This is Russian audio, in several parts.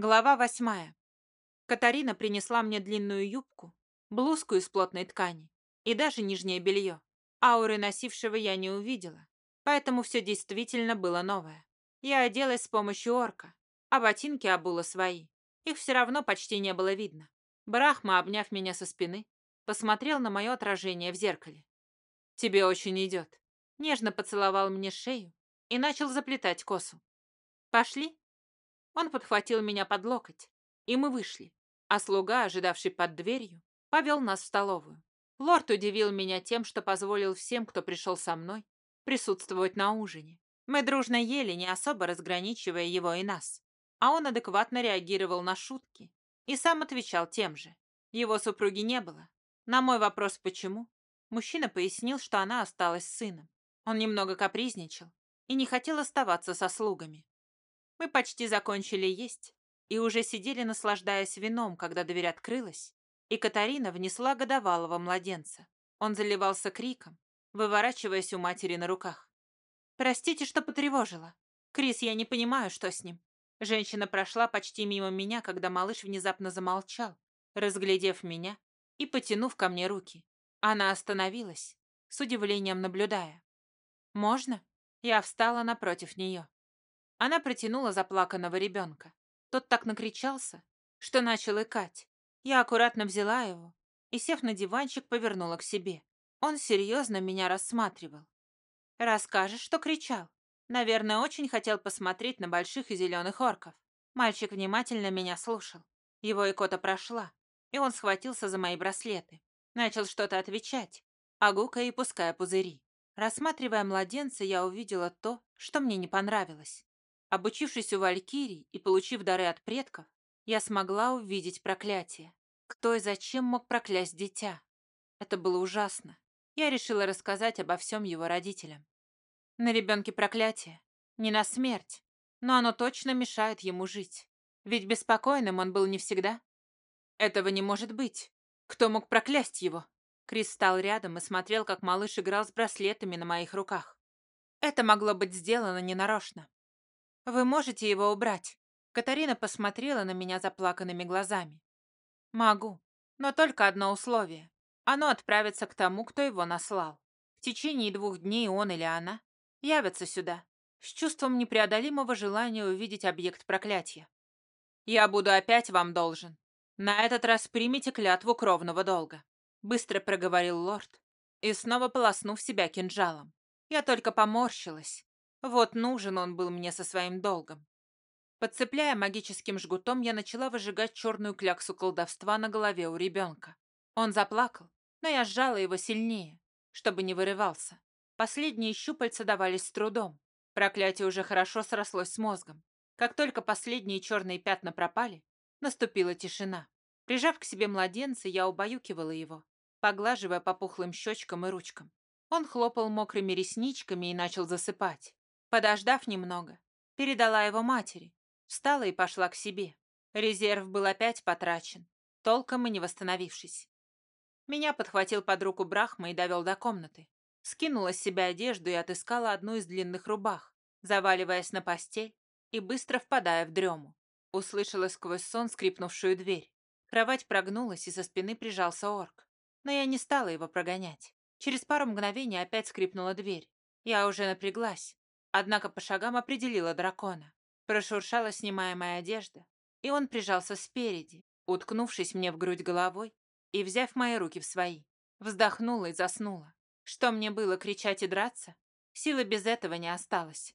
Глава восьмая. Катарина принесла мне длинную юбку, блузку из плотной ткани и даже нижнее белье. Ауры носившего я не увидела, поэтому все действительно было новое. Я оделась с помощью орка, а ботинки обула свои. Их все равно почти не было видно. Брахма, обняв меня со спины, посмотрел на мое отражение в зеркале. «Тебе очень идет». Нежно поцеловал мне шею и начал заплетать косу. «Пошли?» Он подхватил меня под локоть, и мы вышли, а слуга, ожидавший под дверью, повел нас в столовую. Лорд удивил меня тем, что позволил всем, кто пришел со мной, присутствовать на ужине. Мы дружно ели, не особо разграничивая его и нас. А он адекватно реагировал на шутки и сам отвечал тем же. Его супруги не было. На мой вопрос «почему?» мужчина пояснил, что она осталась с сыном. Он немного капризничал и не хотел оставаться со слугами. Мы почти закончили есть и уже сидели, наслаждаясь вином, когда дверь открылась, и Катарина внесла годовалого младенца. Он заливался криком, выворачиваясь у матери на руках. «Простите, что потревожила. Крис, я не понимаю, что с ним». Женщина прошла почти мимо меня, когда малыш внезапно замолчал, разглядев меня и потянув ко мне руки. Она остановилась, с удивлением наблюдая. «Можно?» Я встала напротив нее. Она протянула заплаканного ребенка. Тот так накричался, что начал икать. Я аккуратно взяла его и, сев на диванчик, повернула к себе. Он серьезно меня рассматривал. «Расскажешь, что кричал?» Наверное, очень хотел посмотреть на больших и зеленых орков. Мальчик внимательно меня слушал. Его икота прошла, и он схватился за мои браслеты. Начал что-то отвечать, огукая и пуская пузыри. Рассматривая младенца, я увидела то, что мне не понравилось. Обучившись у Валькирий и получив дары от предков, я смогла увидеть проклятие. Кто и зачем мог проклясть дитя? Это было ужасно. Я решила рассказать обо всем его родителям. На ребенке проклятие. Не на смерть. Но оно точно мешает ему жить. Ведь беспокойным он был не всегда. Этого не может быть. Кто мог проклясть его? Крис стал рядом и смотрел, как малыш играл с браслетами на моих руках. Это могло быть сделано ненарочно. Вы можете его убрать?» Катарина посмотрела на меня заплаканными глазами. «Могу, но только одно условие. Оно отправится к тому, кто его наслал. В течение двух дней он или она явятся сюда с чувством непреодолимого желания увидеть объект проклятия. Я буду опять вам должен. На этот раз примите клятву кровного долга», — быстро проговорил лорд и снова полоснув себя кинжалом. Я только поморщилась, вот нужен он был мне со своим долгом. Подцепляя магическим жгутом, я начала выжигать черную кляксу колдовства на голове у ребенка. Он заплакал, но я сжала его сильнее, чтобы не вырывался. Последние щупальца давались с трудом. Проклятие уже хорошо срослось с мозгом. Как только последние черные пятна пропали, наступила тишина. Прижав к себе младенца, я убаюкивала его, поглаживая по пухлым щечкам и ручкам. Он хлопал мокрыми ресничками и начал засыпать. Подождав немного, передала его матери, встала и пошла к себе. Резерв был опять потрачен, толком и не восстановившись. Меня подхватил под руку Брахма и довел до комнаты. Скинула с себя одежду и отыскала одну из длинных рубах, заваливаясь на постель и быстро впадая в дрему. Услышала сквозь сон скрипнувшую дверь. Кровать прогнулась, и со спины прижался орк. Но я не стала его прогонять. Через пару мгновений опять скрипнула дверь. Я уже напряглась, Однако по шагам определила дракона. Прошуршала снимаемая одежда, и он прижался спереди, уткнувшись мне в грудь головой и взяв мои руки в свои. Вздохнула и заснула. Что мне было, кричать и драться? Силы без этого не осталось.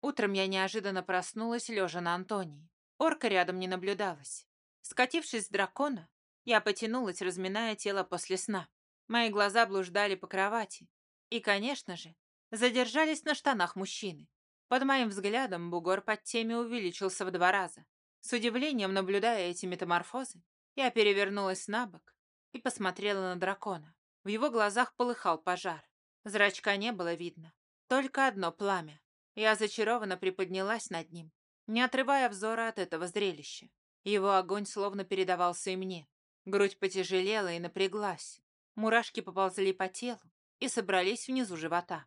Утром я неожиданно проснулась, лежа на Антонии. Орка рядом не наблюдалась. Скатившись с дракона, я потянулась, разминая тело после сна. Мои глаза блуждали по кровати. И, конечно же, задержались на штанах мужчины. Под моим взглядом бугор под теми увеличился в два раза. С удивлением наблюдая эти метаморфозы, я перевернулась на бок и посмотрела на дракона. В его глазах полыхал пожар. Зрачка не было видно, только одно пламя. Я зачарованно приподнялась над ним, не отрывая взора от этого зрелища. Его огонь словно передавался и мне. Грудь потяжелела и напряглась. Мурашки поползли по телу и собрались внизу живота.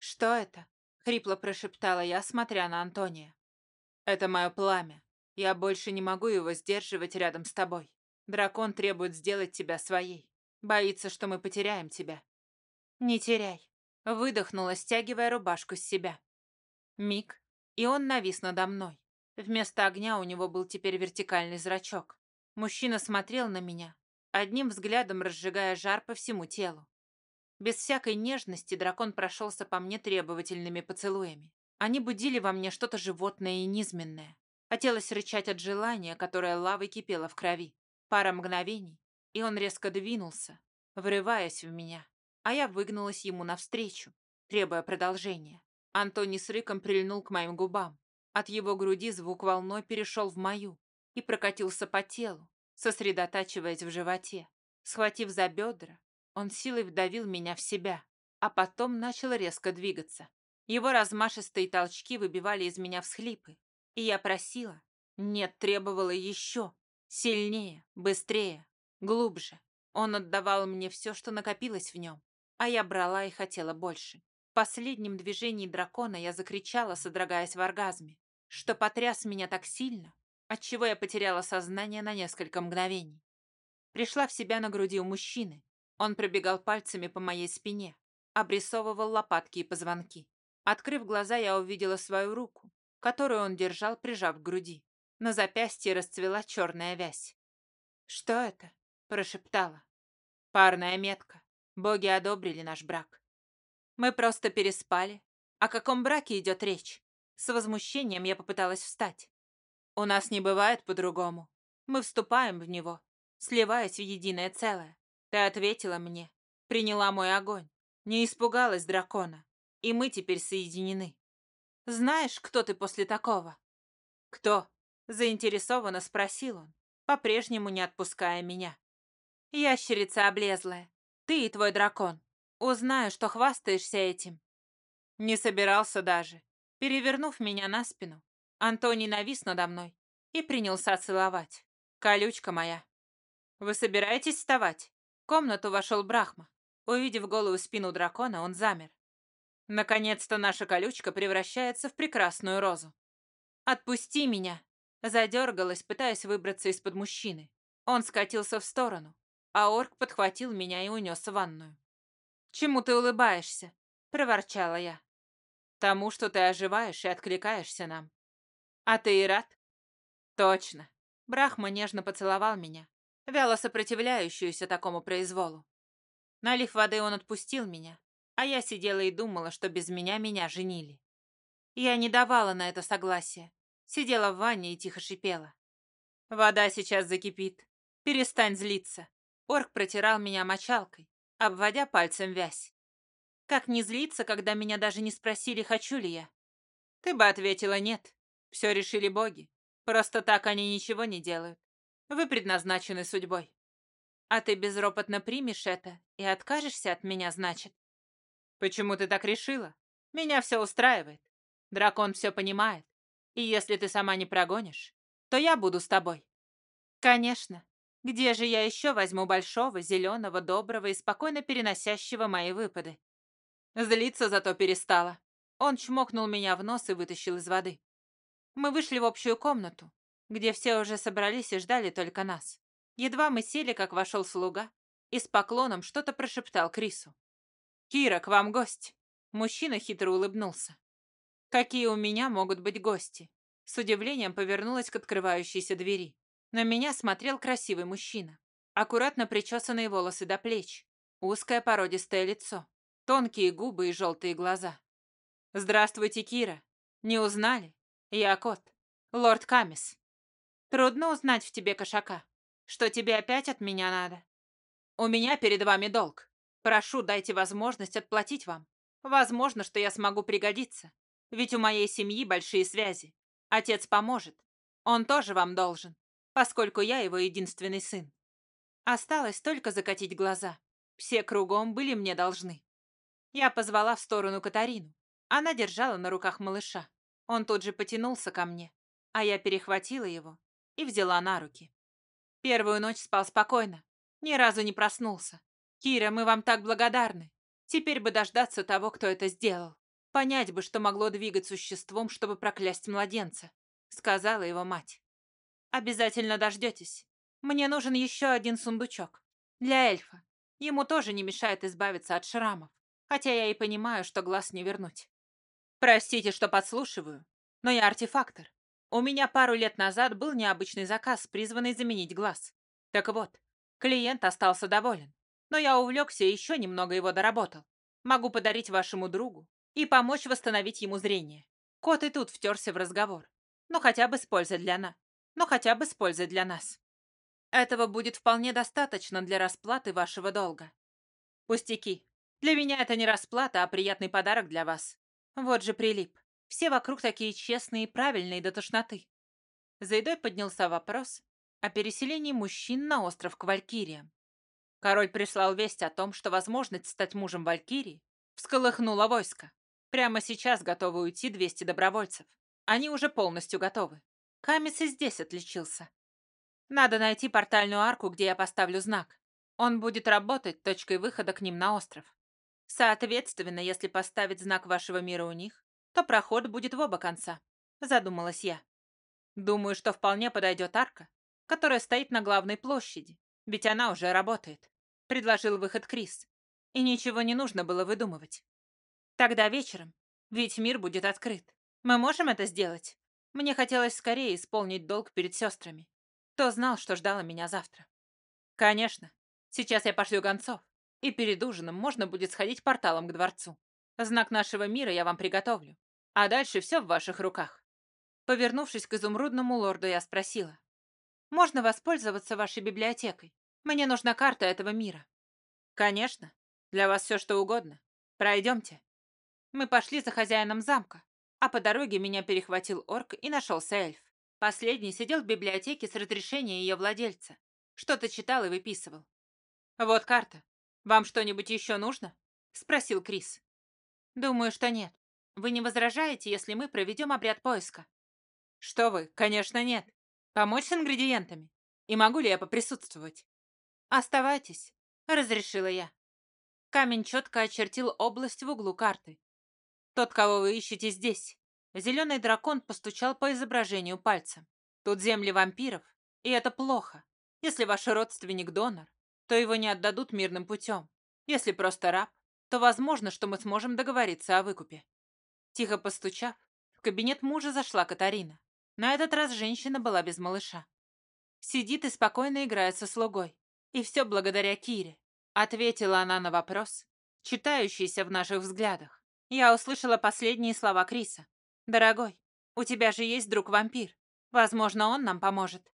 «Что это?» — хрипло прошептала я, смотря на Антония. «Это мое пламя. Я больше не могу его сдерживать рядом с тобой. Дракон требует сделать тебя своей. Боится, что мы потеряем тебя. Не теряй. Выдохнула, стягивая рубашку с себя. Миг, и он навис надо мной. Вместо огня у него был теперь вертикальный зрачок. Мужчина смотрел на меня, одним взглядом разжигая жар по всему телу. Без всякой нежности дракон прошелся по мне требовательными поцелуями. Они будили во мне что-то животное и низменное. Хотелось рычать от желания, которое лавой кипело в крови. Пара мгновений, и он резко двинулся, врываясь в меня, а я выгнулась ему навстречу, требуя продолжения. Антони с рыком прильнул к моим губам. От его груди звук волной перешел в мою и прокатился по телу, сосредотачиваясь в животе. Схватив за бедра, он силой вдавил меня в себя, а потом начал резко двигаться. Его размашистые толчки выбивали из меня всхлипы, и я просила, нет, требовала еще, сильнее, быстрее, глубже. Он отдавал мне все, что накопилось в нем, а я брала и хотела больше. В последнем движении дракона я закричала, содрогаясь в оргазме, что потряс меня так сильно, отчего я потеряла сознание на несколько мгновений. Пришла в себя на груди у мужчины, он пробегал пальцами по моей спине, обрисовывал лопатки и позвонки. Открыв глаза, я увидела свою руку, которую он держал, прижав к груди. На запястье расцвела черная вязь. «Что это?» – прошептала. «Парная метка. Боги одобрили наш брак. Мы просто переспали. О каком браке идет речь?» С возмущением я попыталась встать. «У нас не бывает по-другому. Мы вступаем в него, сливаясь в единое целое. Ты ответила мне, приняла мой огонь, не испугалась дракона, и мы теперь соединены. Знаешь, кто ты после такого? Кто? Заинтересованно спросил он, по-прежнему не отпуская меня. Ящерица облезлая, ты и твой дракон. Узнаю, что хвастаешься этим. Не собирался даже. Перевернув меня на спину, Антоний навис надо мной и принялся целовать. Колючка моя. Вы собираетесь вставать? Комнату вошел Брахма. Увидев голую спину дракона, он замер. Наконец-то наша колючка превращается в прекрасную розу. «Отпусти меня!» Задергалась, пытаясь выбраться из-под мужчины. Он скатился в сторону, а орк подхватил меня и унес в ванную. «Чему ты улыбаешься?» — проворчала я. «Тому, что ты оживаешь и откликаешься нам». «А ты и рад?» «Точно». Брахма нежно поцеловал меня, вяло сопротивляющуюся такому произволу. Налив воды, он отпустил меня, а я сидела и думала, что без меня меня женили. Я не давала на это согласия, сидела в ванне и тихо шипела. «Вода сейчас закипит. Перестань злиться». Орк протирал меня мочалкой, обводя пальцем вязь. Как не злиться, когда меня даже не спросили, хочу ли я? Ты бы ответила нет. Все решили боги. Просто так они ничего не делают. Вы предназначены судьбой. А ты безропотно примешь это и откажешься от меня, значит? Почему ты так решила? Меня все устраивает. Дракон все понимает. И если ты сама не прогонишь, то я буду с тобой. Конечно. Где же я еще возьму большого, зеленого, доброго и спокойно переносящего мои выпады? Злиться зато перестала. Он чмокнул меня в нос и вытащил из воды. Мы вышли в общую комнату, где все уже собрались и ждали только нас. Едва мы сели, как вошел слуга, и с поклоном что-то прошептал Крису. «Кира, к вам гость!» Мужчина хитро улыбнулся. «Какие у меня могут быть гости?» С удивлением повернулась к открывающейся двери. На меня смотрел красивый мужчина. Аккуратно причесанные волосы до плеч, узкое породистое лицо, тонкие губы и желтые глаза. «Здравствуйте, Кира! Не узнали? Я кот, лорд Камис». Трудно узнать в тебе кошака. Что тебе опять от меня надо? У меня перед вами долг. Прошу, дайте возможность отплатить вам. Возможно, что я смогу пригодиться. Ведь у моей семьи большие связи. Отец поможет. Он тоже вам должен, поскольку я его единственный сын. Осталось только закатить глаза. Все кругом были мне должны. Я позвала в сторону Катарину. Она держала на руках малыша. Он тут же потянулся ко мне, а я перехватила его и взяла на руки. Первую ночь спал спокойно, ни разу не проснулся. Кира, мы вам так благодарны. Теперь бы дождаться того, кто это сделал. Понять бы, что могло двигать существом, чтобы проклясть младенца, сказала его мать. Обязательно дождетесь. Мне нужен еще один сундучок. Для эльфа. Ему тоже не мешает избавиться от шрамов. Хотя я и понимаю, что глаз не вернуть. Простите, что подслушиваю, но я артефактор. У меня пару лет назад был необычный заказ, призванный заменить глаз. Так вот, клиент остался доволен. Но я увлекся и еще немного его доработал. Могу подарить вашему другу и помочь восстановить ему зрение. Кот и тут втерся в разговор. Но хотя бы с пользой для нас. Но хотя бы с пользой для нас. Этого будет вполне достаточно для расплаты вашего долга. Пустяки. Для меня это не расплата, а приятный подарок для вас. Вот же прилип. Все вокруг такие честные и правильные до тошноты. За едой поднялся вопрос о переселении мужчин на остров к Валькириям. Король прислал весть о том, что возможность стать мужем Валькирии всколыхнула войско. Прямо сейчас готовы уйти 200 добровольцев. Они уже полностью готовы. Камец и здесь отличился. Надо найти портальную арку, где я поставлю знак. Он будет работать точкой выхода к ним на остров. Соответственно, если поставить знак вашего мира у них, то проход будет в оба конца. Задумалась я. Думаю, что вполне подойдет арка, которая стоит на главной площади, ведь она уже работает. Предложил выход Крис. И ничего не нужно было выдумывать. Тогда вечером, ведь мир будет открыт. Мы можем это сделать? Мне хотелось скорее исполнить долг перед сестрами. Кто знал, что ждало меня завтра? Конечно. Сейчас я пошлю гонцов. И перед ужином можно будет сходить порталом к дворцу. Знак нашего мира я вам приготовлю. А дальше все в ваших руках. Повернувшись к изумрудному лорду, я спросила. Можно воспользоваться вашей библиотекой? Мне нужна карта этого мира. Конечно. Для вас все что угодно. Пройдемте. Мы пошли за хозяином замка, а по дороге меня перехватил орк и нашелся эльф. Последний сидел в библиотеке с разрешения ее владельца. Что-то читал и выписывал. Вот карта. Вам что-нибудь еще нужно? Спросил Крис. Думаю, что нет. Вы не возражаете, если мы проведем обряд поиска? Что вы, конечно, нет. Помочь с ингредиентами? И могу ли я поприсутствовать? «Оставайтесь», — разрешила я. Камень четко очертил область в углу карты. «Тот, кого вы ищете здесь». Зеленый дракон постучал по изображению пальцем. «Тут земли вампиров, и это плохо. Если ваш родственник донор, то его не отдадут мирным путем. Если просто раб, то возможно, что мы сможем договориться о выкупе». Тихо постучав, в кабинет мужа зашла Катарина. На этот раз женщина была без малыша. Сидит и спокойно играет со слугой. И все благодаря Кире. Ответила она на вопрос, читающийся в наших взглядах. Я услышала последние слова Криса. «Дорогой, у тебя же есть друг-вампир. Возможно, он нам поможет».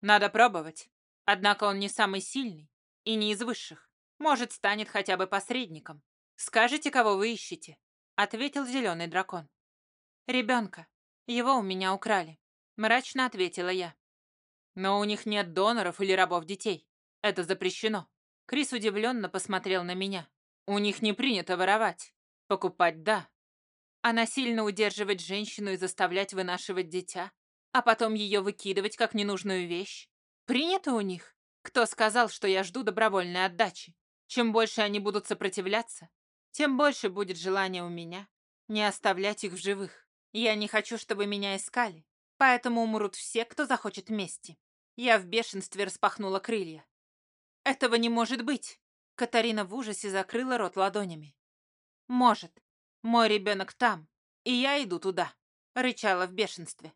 «Надо пробовать. Однако он не самый сильный и не из высших. Может, станет хотя бы посредником. Скажите, кого вы ищете?» Ответил зеленый дракон. «Ребенка. Его у меня украли», — мрачно ответила я. «Но у них нет доноров или рабов детей. Это запрещено. Крис удивленно посмотрел на меня. У них не принято воровать. Покупать – да. А насильно удерживать женщину и заставлять вынашивать дитя, а потом ее выкидывать как ненужную вещь? Принято у них? Кто сказал, что я жду добровольной отдачи? Чем больше они будут сопротивляться, тем больше будет желания у меня не оставлять их в живых. Я не хочу, чтобы меня искали, поэтому умрут все, кто захочет мести. Я в бешенстве распахнула крылья. «Этого не может быть!» Катарина в ужасе закрыла рот ладонями. «Может. Мой ребенок там, и я иду туда», — рычала в бешенстве.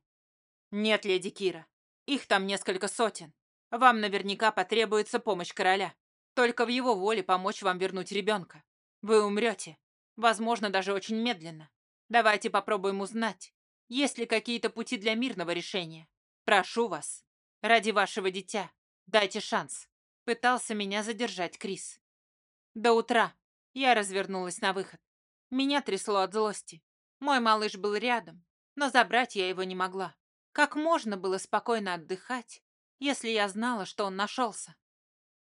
«Нет, леди Кира, их там несколько сотен. Вам наверняка потребуется помощь короля. Только в его воле помочь вам вернуть ребенка. Вы умрете. Возможно, даже очень медленно. Давайте попробуем узнать, есть ли какие-то пути для мирного решения. Прошу вас, ради вашего дитя, дайте шанс. Пытался меня задержать Крис. До утра я развернулась на выход. Меня трясло от злости. Мой малыш был рядом, но забрать я его не могла. Как можно было спокойно отдыхать, если я знала, что он нашелся?